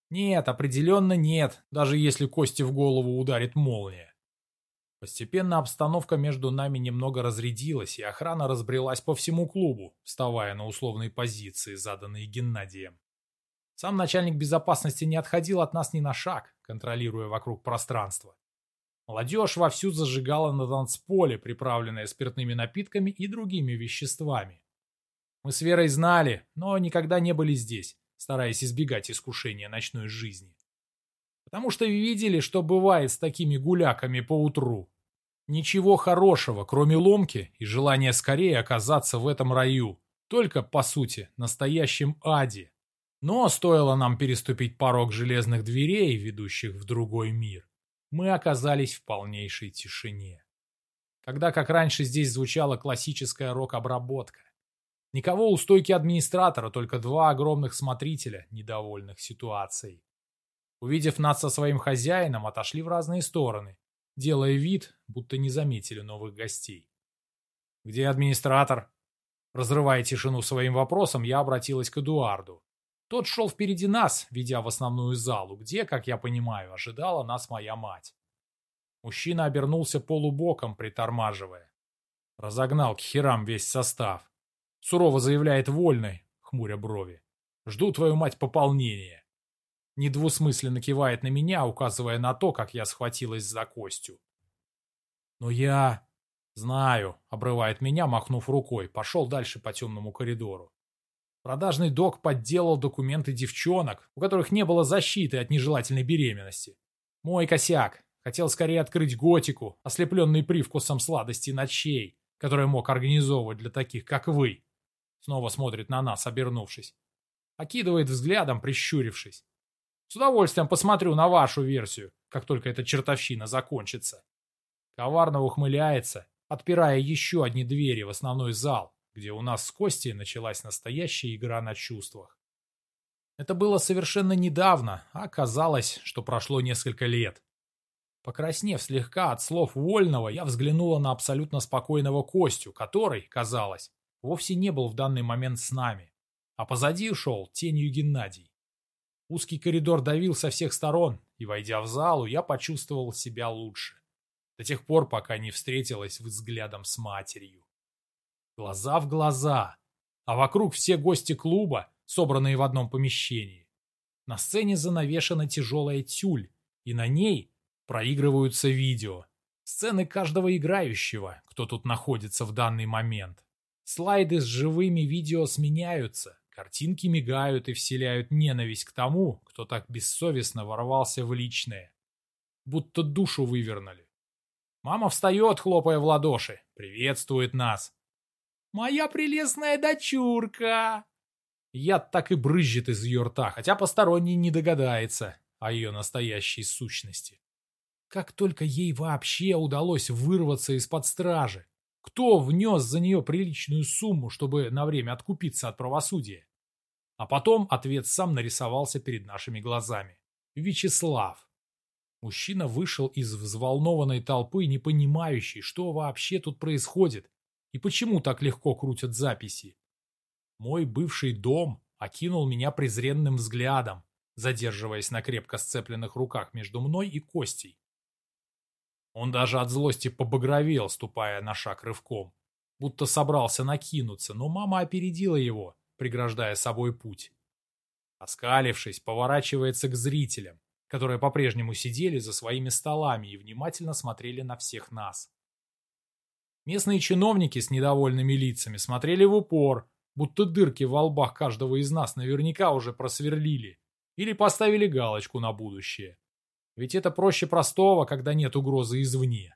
«Нет, определенно нет, даже если Косте в голову ударит молния. Постепенно обстановка между нами немного разрядилась, и охрана разбрелась по всему клубу, вставая на условные позиции, заданные Геннадием. Сам начальник безопасности не отходил от нас ни на шаг, контролируя вокруг пространство. Молодежь вовсю зажигала на танцполе, приправленная спиртными напитками и другими веществами. Мы с Верой знали, но никогда не были здесь, стараясь избегать искушения ночной жизни. Потому что видели, что бывает с такими гуляками по утру. Ничего хорошего, кроме ломки и желания скорее оказаться в этом раю. Только, по сути, настоящем аде. Но стоило нам переступить порог железных дверей, ведущих в другой мир, мы оказались в полнейшей тишине. Когда, как раньше, здесь звучала классическая рок-обработка. Никого у стойки администратора, только два огромных смотрителя, недовольных ситуацией. Увидев нас со своим хозяином, отошли в разные стороны, делая вид, будто не заметили новых гостей. «Где администратор?» Разрывая тишину своим вопросом, я обратилась к Эдуарду. Тот шел впереди нас, ведя в основную залу, где, как я понимаю, ожидала нас моя мать. Мужчина обернулся полубоком, притормаживая. Разогнал к херам весь состав. Сурово заявляет вольной, хмуря брови. Жду твою мать пополнения недвусмысленно кивает на меня, указывая на то, как я схватилась за Костю. «Но я...» «Знаю», — обрывает меня, махнув рукой, пошел дальше по темному коридору. Продажный док подделал документы девчонок, у которых не было защиты от нежелательной беременности. Мой косяк. Хотел скорее открыть готику, ослепленный привкусом сладости ночей, который мог организовывать для таких, как вы. Снова смотрит на нас, обернувшись. Окидывает взглядом, прищурившись. С удовольствием посмотрю на вашу версию, как только эта чертовщина закончится. Коварно ухмыляется, отпирая еще одни двери в основной зал, где у нас с Костей началась настоящая игра на чувствах. Это было совершенно недавно, а казалось, что прошло несколько лет. Покраснев слегка от слов Вольного, я взглянула на абсолютно спокойного Костю, который, казалось, вовсе не был в данный момент с нами, а позади шел тенью Геннадий. Узкий коридор давил со всех сторон, и, войдя в залу, я почувствовал себя лучше. До тех пор, пока не встретилась взглядом с матерью. Глаза в глаза, а вокруг все гости клуба, собранные в одном помещении. На сцене занавешена тяжелая тюль, и на ней проигрываются видео. Сцены каждого играющего, кто тут находится в данный момент. Слайды с живыми видео сменяются, Картинки мигают и вселяют ненависть к тому, кто так бессовестно ворвался в личное. Будто душу вывернули. Мама встает, хлопая в ладоши, приветствует нас. «Моя прелестная дочурка!» Яд так и брызжет из ее рта, хотя посторонний не догадается о ее настоящей сущности. Как только ей вообще удалось вырваться из-под стражи? Кто внес за нее приличную сумму, чтобы на время откупиться от правосудия? А потом ответ сам нарисовался перед нашими глазами. Вячеслав. Мужчина вышел из взволнованной толпы, не понимающий, что вообще тут происходит и почему так легко крутят записи. Мой бывший дом окинул меня презренным взглядом, задерживаясь на крепко сцепленных руках между мной и Костей. Он даже от злости побагровел, ступая на шаг рывком, будто собрался накинуться, но мама опередила его, преграждая собой путь. Оскалившись, поворачивается к зрителям, которые по-прежнему сидели за своими столами и внимательно смотрели на всех нас. Местные чиновники с недовольными лицами смотрели в упор, будто дырки в лбах каждого из нас наверняка уже просверлили или поставили галочку на будущее. Ведь это проще простого, когда нет угрозы извне.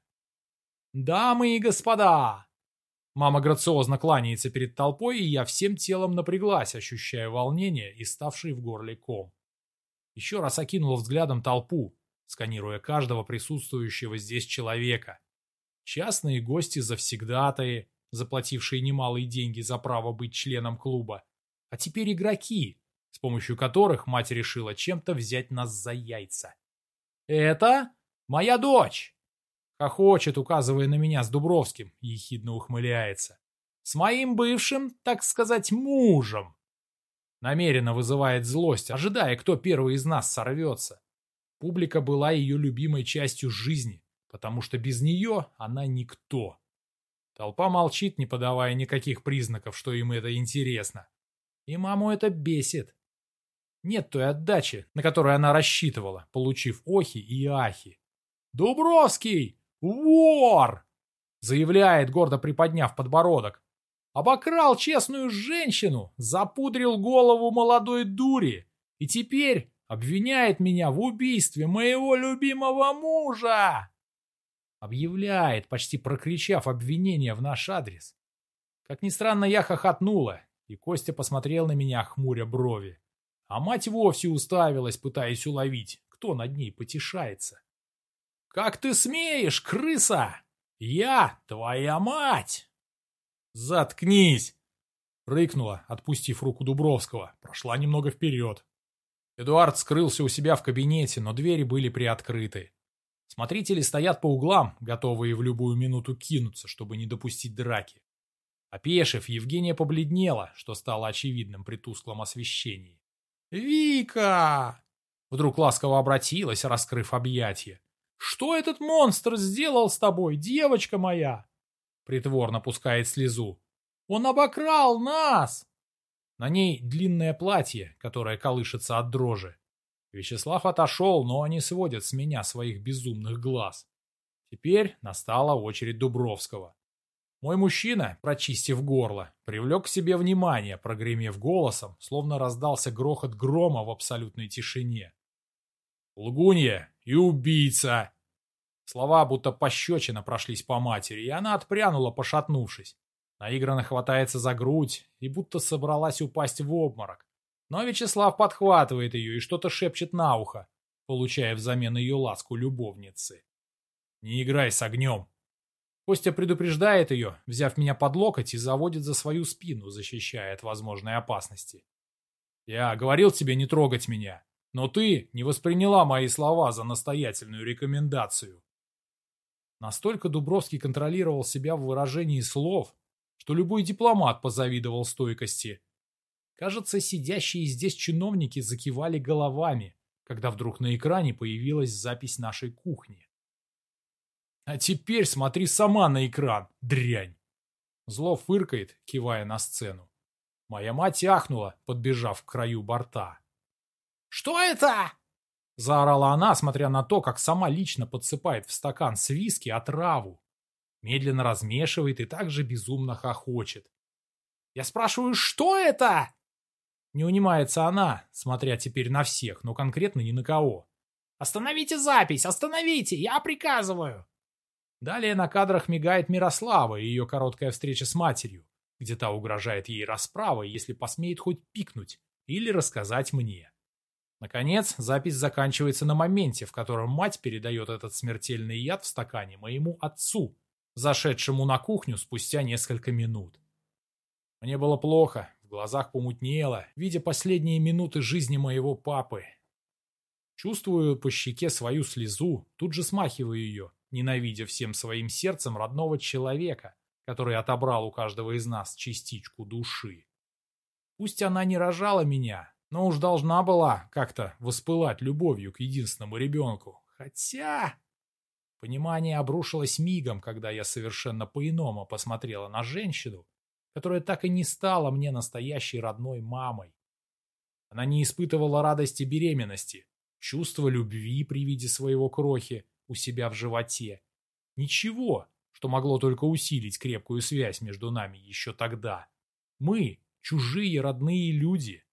«Дамы и господа!» Мама грациозно кланяется перед толпой, и я всем телом напряглась, ощущая волнение и ставший в горле ком. Еще раз окинула взглядом толпу, сканируя каждого присутствующего здесь человека. Частные гости завсегдатые, заплатившие немалые деньги за право быть членом клуба, а теперь игроки, с помощью которых мать решила чем-то взять нас за яйца. «Это моя дочь!» Хохочет, указывая на меня с Дубровским, ехидно ухмыляется. «С моим бывшим, так сказать, мужем!» Намеренно вызывает злость, ожидая, кто первый из нас сорвется. Публика была ее любимой частью жизни, потому что без нее она никто. Толпа молчит, не подавая никаких признаков, что им это интересно. И маму это бесит. Нет той отдачи, на которую она рассчитывала, получив охи и ахи. «Дубровский! Вор!» заявляет, гордо приподняв подбородок. «Обокрал честную женщину, запудрил голову молодой дури и теперь обвиняет меня в убийстве моего любимого мужа!» Объявляет, почти прокричав обвинение в наш адрес. Как ни странно, я хохотнула, и Костя посмотрел на меня, хмуря брови. А мать вовсе уставилась, пытаясь уловить, кто над ней потешается. «Как ты смеешь, крыса? Я твоя мать!» «Заткнись!» — рыкнула, отпустив руку Дубровского. Прошла немного вперед. Эдуард скрылся у себя в кабинете, но двери были приоткрыты. Смотрители стоят по углам, готовые в любую минуту кинуться, чтобы не допустить драки. Опешив, Евгения побледнела, что стало очевидным при тусклом освещении. «Вика!» Вдруг ласково обратилась, раскрыв объятия. «Что этот монстр сделал с тобой, девочка моя?» Притворно пускает слезу. «Он обокрал нас!» На ней длинное платье, которое колышется от дрожи. Вячеслав отошел, но они сводят с меня своих безумных глаз. Теперь настала очередь Дубровского. Мой мужчина, прочистив горло, привлек к себе внимание, прогремев голосом, словно раздался грохот грома в абсолютной тишине. «Лгунья и убийца!» Слова будто пощечина прошлись по матери, и она отпрянула, пошатнувшись. Наигранно хватается за грудь и будто собралась упасть в обморок. Но Вячеслав подхватывает ее и что-то шепчет на ухо, получая взамен ее ласку любовницы. «Не играй с огнем!» Костя предупреждает ее, взяв меня под локоть и заводит за свою спину, защищая от возможной опасности. «Я говорил тебе не трогать меня, но ты не восприняла мои слова за настоятельную рекомендацию». Настолько Дубровский контролировал себя в выражении слов, что любой дипломат позавидовал стойкости. Кажется, сидящие здесь чиновники закивали головами, когда вдруг на экране появилась запись нашей кухни. А теперь смотри сама на экран, дрянь. Зло фыркает, кивая на сцену. Моя мать ахнула, подбежав к краю борта. «Что это?» Заорала она, смотря на то, как сама лично подсыпает в стакан с виски отраву. Медленно размешивает и также безумно хохочет. «Я спрашиваю, что это?» Не унимается она, смотря теперь на всех, но конкретно ни на кого. «Остановите запись! Остановите! Я приказываю!» Далее на кадрах мигает Мирослава и ее короткая встреча с матерью, где та угрожает ей расправой, если посмеет хоть пикнуть или рассказать мне. Наконец, запись заканчивается на моменте, в котором мать передает этот смертельный яд в стакане моему отцу, зашедшему на кухню спустя несколько минут. Мне было плохо, в глазах помутнело, видя последние минуты жизни моего папы. Чувствую по щеке свою слезу, тут же смахиваю ее, ненавидя всем своим сердцем родного человека, который отобрал у каждого из нас частичку души. Пусть она не рожала меня, но уж должна была как-то воспылать любовью к единственному ребенку. Хотя... Понимание обрушилось мигом, когда я совершенно по-иному посмотрела на женщину, которая так и не стала мне настоящей родной мамой. Она не испытывала радости беременности, чувства любви при виде своего крохи у себя в животе. Ничего, что могло только усилить крепкую связь между нами еще тогда. Мы – чужие родные люди.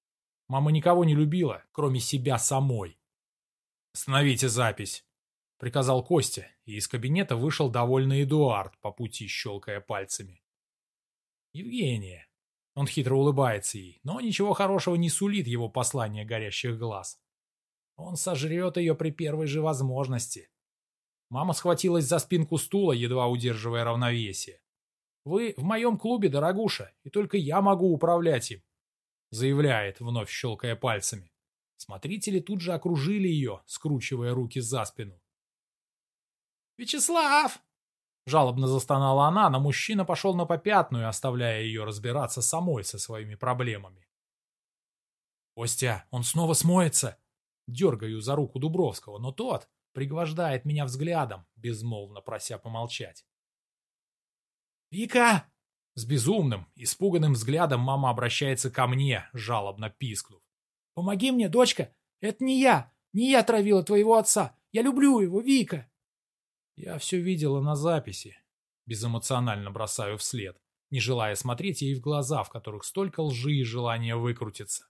Мама никого не любила, кроме себя самой. «Остановите запись», — приказал Костя, и из кабинета вышел довольный Эдуард, по пути щелкая пальцами. «Евгения». Он хитро улыбается ей, но ничего хорошего не сулит его послание горящих глаз. Он сожрет ее при первой же возможности. Мама схватилась за спинку стула, едва удерживая равновесие. «Вы в моем клубе, дорогуша, и только я могу управлять им заявляет, вновь щелкая пальцами. Смотрители тут же окружили ее, скручивая руки за спину. «Вячеслав!» Жалобно застонала она, но мужчина пошел на попятную, оставляя ее разбираться самой со своими проблемами. «Костя, он снова смоется!» Дергаю за руку Дубровского, но тот пригвождает меня взглядом, безмолвно прося помолчать. «Вика!» С безумным, испуганным взглядом мама обращается ко мне, жалобно пискнув. «Помоги мне, дочка! Это не я! Не я травила твоего отца! Я люблю его, Вика!» Я все видела на записи. Безэмоционально бросаю вслед, не желая смотреть ей в глаза, в которых столько лжи и желания выкрутиться.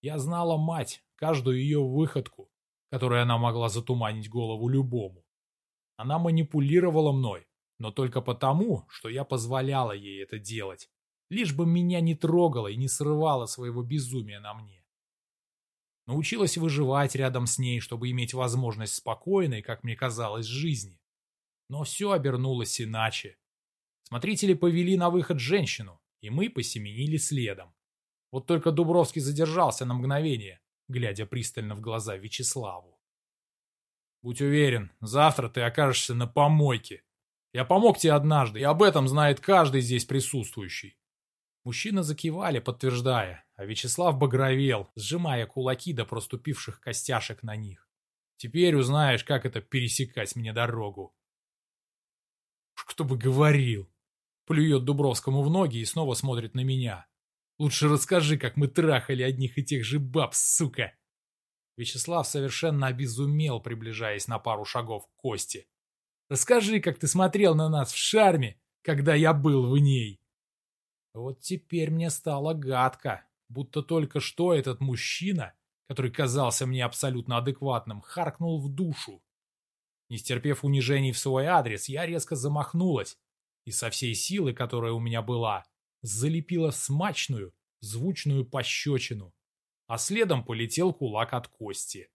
Я знала мать, каждую ее выходку, которой она могла затуманить голову любому. Она манипулировала мной, но только потому, что я позволяла ей это делать, лишь бы меня не трогала и не срывала своего безумия на мне. Научилась выживать рядом с ней, чтобы иметь возможность спокойной, как мне казалось, жизни. Но все обернулось иначе. Смотрители повели на выход женщину, и мы посеменили следом. Вот только Дубровский задержался на мгновение, глядя пристально в глаза Вячеславу. «Будь уверен, завтра ты окажешься на помойке», я помог тебе однажды, и об этом знает каждый здесь присутствующий. Мужчины закивали, подтверждая, а Вячеслав багровел, сжимая кулаки до проступивших костяшек на них. Теперь узнаешь, как это пересекать мне дорогу. Кто бы говорил. Плюет Дубровскому в ноги и снова смотрит на меня. Лучше расскажи, как мы трахали одних и тех же баб, сука. Вячеслав совершенно обезумел, приближаясь на пару шагов к Косте. Расскажи, как ты смотрел на нас в шарме, когда я был в ней. Вот теперь мне стало гадко, будто только что этот мужчина, который казался мне абсолютно адекватным, харкнул в душу. Не стерпев унижений в свой адрес, я резко замахнулась и со всей силы, которая у меня была, залепила смачную, звучную пощечину, а следом полетел кулак от кости.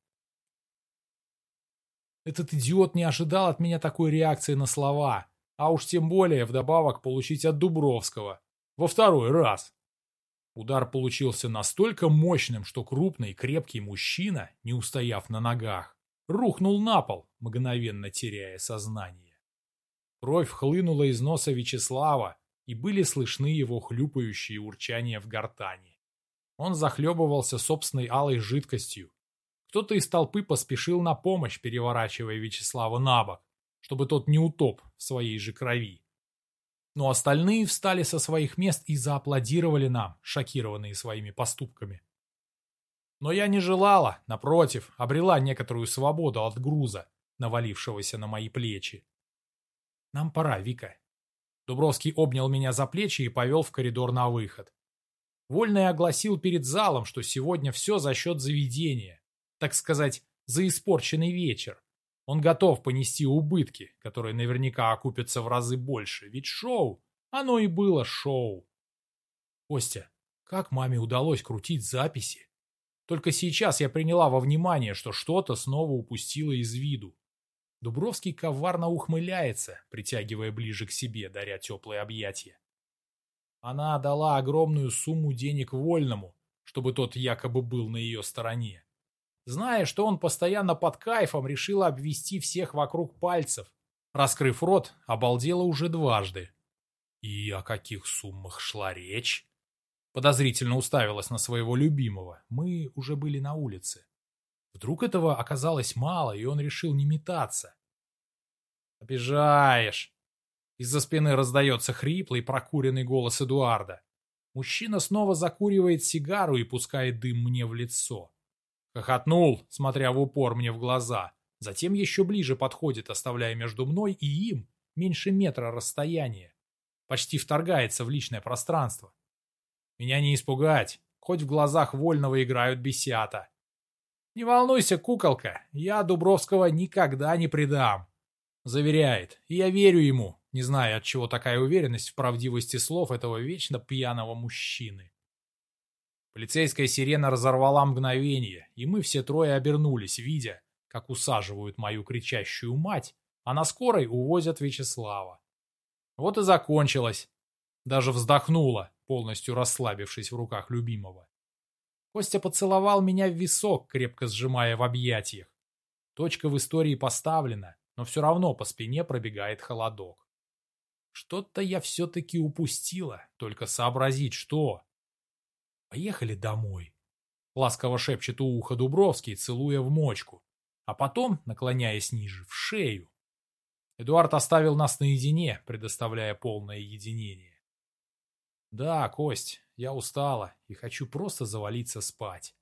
Этот идиот не ожидал от меня такой реакции на слова, а уж тем более вдобавок получить от Дубровского. Во второй раз. Удар получился настолько мощным, что крупный крепкий мужчина, не устояв на ногах, рухнул на пол, мгновенно теряя сознание. Кровь хлынула из носа Вячеслава, и были слышны его хлюпающие урчания в гортани. Он захлебывался собственной алой жидкостью, кто-то из толпы поспешил на помощь, переворачивая Вячеслава на бок, чтобы тот не утоп в своей же крови. Но остальные встали со своих мест и зааплодировали нам, шокированные своими поступками. Но я не желала, напротив, обрела некоторую свободу от груза, навалившегося на мои плечи. «Нам пора, Вика». Дубровский обнял меня за плечи и повел в коридор на выход. Вольный огласил перед залом, что сегодня все за счет заведения, так сказать, за испорченный вечер. Он готов понести убытки, которые наверняка окупятся в разы больше, ведь шоу, оно и было шоу. Костя, как маме удалось крутить записи? Только сейчас я приняла во внимание, что что-то снова упустила из виду. Дубровский коварно ухмыляется, притягивая ближе к себе, даря теплые объятия. Она дала огромную сумму денег Вольному, чтобы тот якобы был на ее стороне. Зная, что он постоянно под кайфом, решила обвести всех вокруг пальцев. Раскрыв рот, обалдела уже дважды. И о каких суммах шла речь? Подозрительно уставилась на своего любимого. Мы уже были на улице. Вдруг этого оказалось мало, и он решил не метаться. «Обижаешь!» Из-за спины раздается хриплый, прокуренный голос Эдуарда. Мужчина снова закуривает сигару и пускает дым мне в лицо. Хохотнул, смотря в упор мне в глаза. Затем еще ближе подходит, оставляя между мной и им меньше метра расстояния. Почти вторгается в личное пространство. Меня не испугать, хоть в глазах вольного играют бесята. «Не волнуйся, куколка, я Дубровского никогда не предам», — заверяет, и я верю ему, не зная, от чего такая уверенность в правдивости слов этого вечно пьяного мужчины. Полицейская сирена разорвала мгновение, и мы все трое обернулись, видя, как усаживают мою кричащую мать, а на скорой увозят Вячеслава. Вот и закончилось. Даже вздохнула, полностью расслабившись в руках любимого. Костя поцеловал меня в висок, крепко сжимая в объятиях. Точка в истории поставлена, но все равно по спине пробегает холодок. Что-то я все-таки упустила, только сообразить, что. Поехали домой. Ласково шепчет у уха Дубровский, целуя в мочку, а потом, наклоняясь ниже, в шею. Эдуард оставил нас наедине, предоставляя полное единение. Да, Кость, я устала и хочу просто завалиться спать.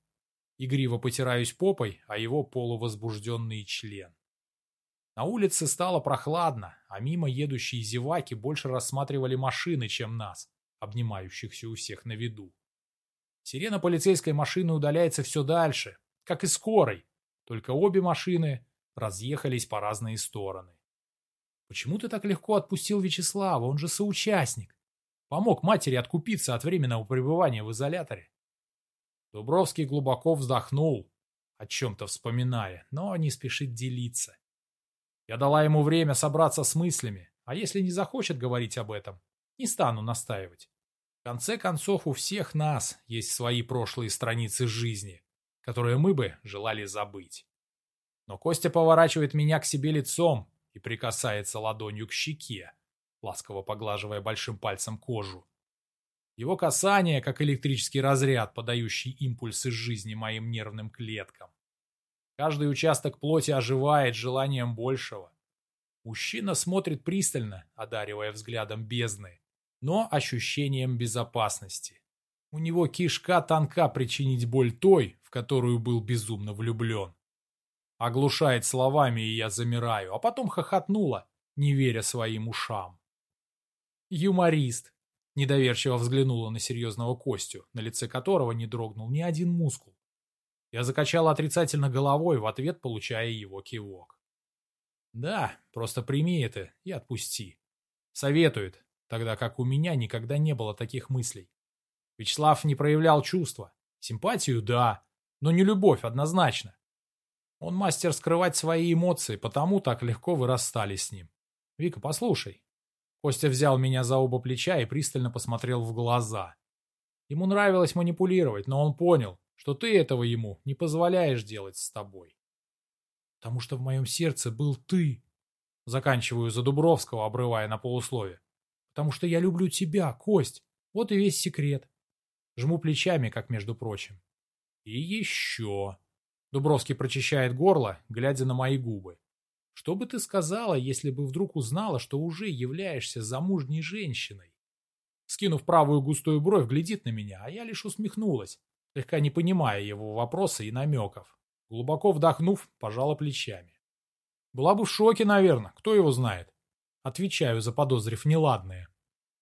Игриво потираюсь попой, а его полувозбужденный член. На улице стало прохладно, а мимо едущие зеваки больше рассматривали машины, чем нас, обнимающихся у всех на виду. Сирена полицейской машины удаляется все дальше, как и скорой, только обе машины разъехались по разные стороны. Почему ты так легко отпустил Вячеслава, он же соучастник? Помог матери откупиться от временного пребывания в изоляторе. Дубровский глубоко вздохнул, о чем-то вспоминая, но не спешит делиться. Я дала ему время собраться с мыслями, а если не захочет говорить об этом, не стану настаивать. В конце концов, у всех нас есть свои прошлые страницы жизни, которые мы бы желали забыть. Но Костя поворачивает меня к себе лицом и прикасается ладонью к щеке, ласково поглаживая большим пальцем кожу. Его касание, как электрический разряд, подающий импульсы жизни моим нервным клеткам. Каждый участок плоти оживает желанием большего. Мужчина смотрит пристально, одаривая взглядом бездны, но ощущением безопасности. У него кишка тонка причинить боль той, в которую был безумно влюблен. Оглушает словами, и я замираю, а потом хохотнула, не веря своим ушам. Юморист. Недоверчиво взглянула на серьезного Костю, на лице которого не дрогнул ни один мускул. Я закачал отрицательно головой, в ответ получая его кивок. Да, просто прими это и отпусти. Советует, тогда как у меня никогда не было таких мыслей. Вячеслав не проявлял чувства. Симпатию – да, но не любовь однозначно. Он мастер скрывать свои эмоции, потому так легко вырастали с ним. Вика, послушай. Костя взял меня за оба плеча и пристально посмотрел в глаза. Ему нравилось манипулировать, но он понял, что ты этого ему не позволяешь делать с тобой. Потому что в моем сердце был ты. Заканчиваю за Дубровского, обрывая на полуслове. Потому что я люблю тебя, Кость. Вот и весь секрет. Жму плечами, как между прочим. И еще. Дубровский прочищает горло, глядя на мои губы. Что бы ты сказала, если бы вдруг узнала, что уже являешься замужней женщиной? Скинув правую густую бровь, глядит на меня, а я лишь усмехнулась слегка не понимая его вопроса и намеков. Глубоко вдохнув, пожала плечами. Была бы в шоке, наверное, кто его знает. Отвечаю, заподозрив неладное.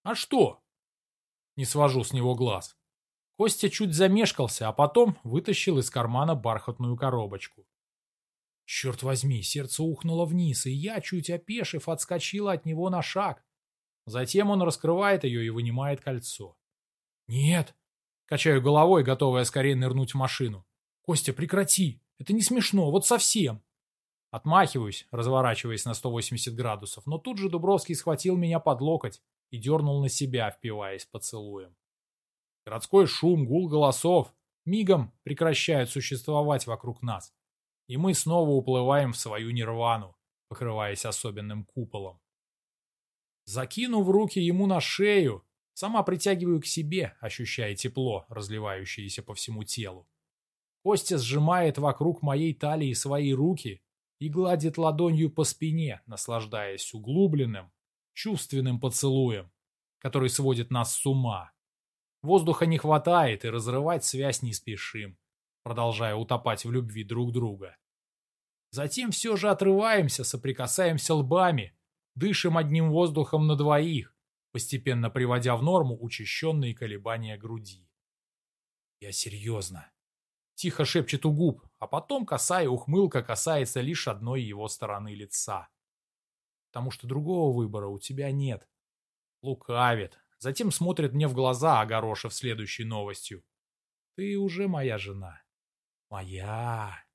А что? Не свожу с него глаз. Костя чуть замешкался, а потом вытащил из кармана бархатную коробочку. Черт возьми, сердце ухнуло вниз, и я, чуть опешив, отскочила от него на шаг. Затем он раскрывает ее и вынимает кольцо. «Нет, Качаю головой, готовая скорее нырнуть в машину. Костя, прекрати. Это не смешно, вот совсем. Отмахиваюсь, разворачиваясь на 180 градусов, но тут же Дубровский схватил меня под локоть и дернул на себя, впиваясь поцелуем. Городской шум, гул голосов мигом прекращают существовать вокруг нас, и мы снова уплываем в свою нирвану, покрываясь особенным куполом. Закинув руки ему на шею, сама притягиваю к себе, ощущая тепло, разливающееся по всему телу. Костя сжимает вокруг моей талии свои руки и гладит ладонью по спине, наслаждаясь углубленным, чувственным поцелуем, который сводит нас с ума. Воздуха не хватает, и разрывать связь не спешим, продолжая утопать в любви друг друга. Затем все же отрываемся, соприкасаемся лбами, дышим одним воздухом на двоих, постепенно приводя в норму учащенные колебания груди. Я серьезно. Тихо шепчет у губ, а потом косая ухмылка касается лишь одной его стороны лица. Потому что другого выбора у тебя нет. Лукавит, затем смотрит мне в глаза, огорошив следующей новостью. Ты уже моя жена. Моя.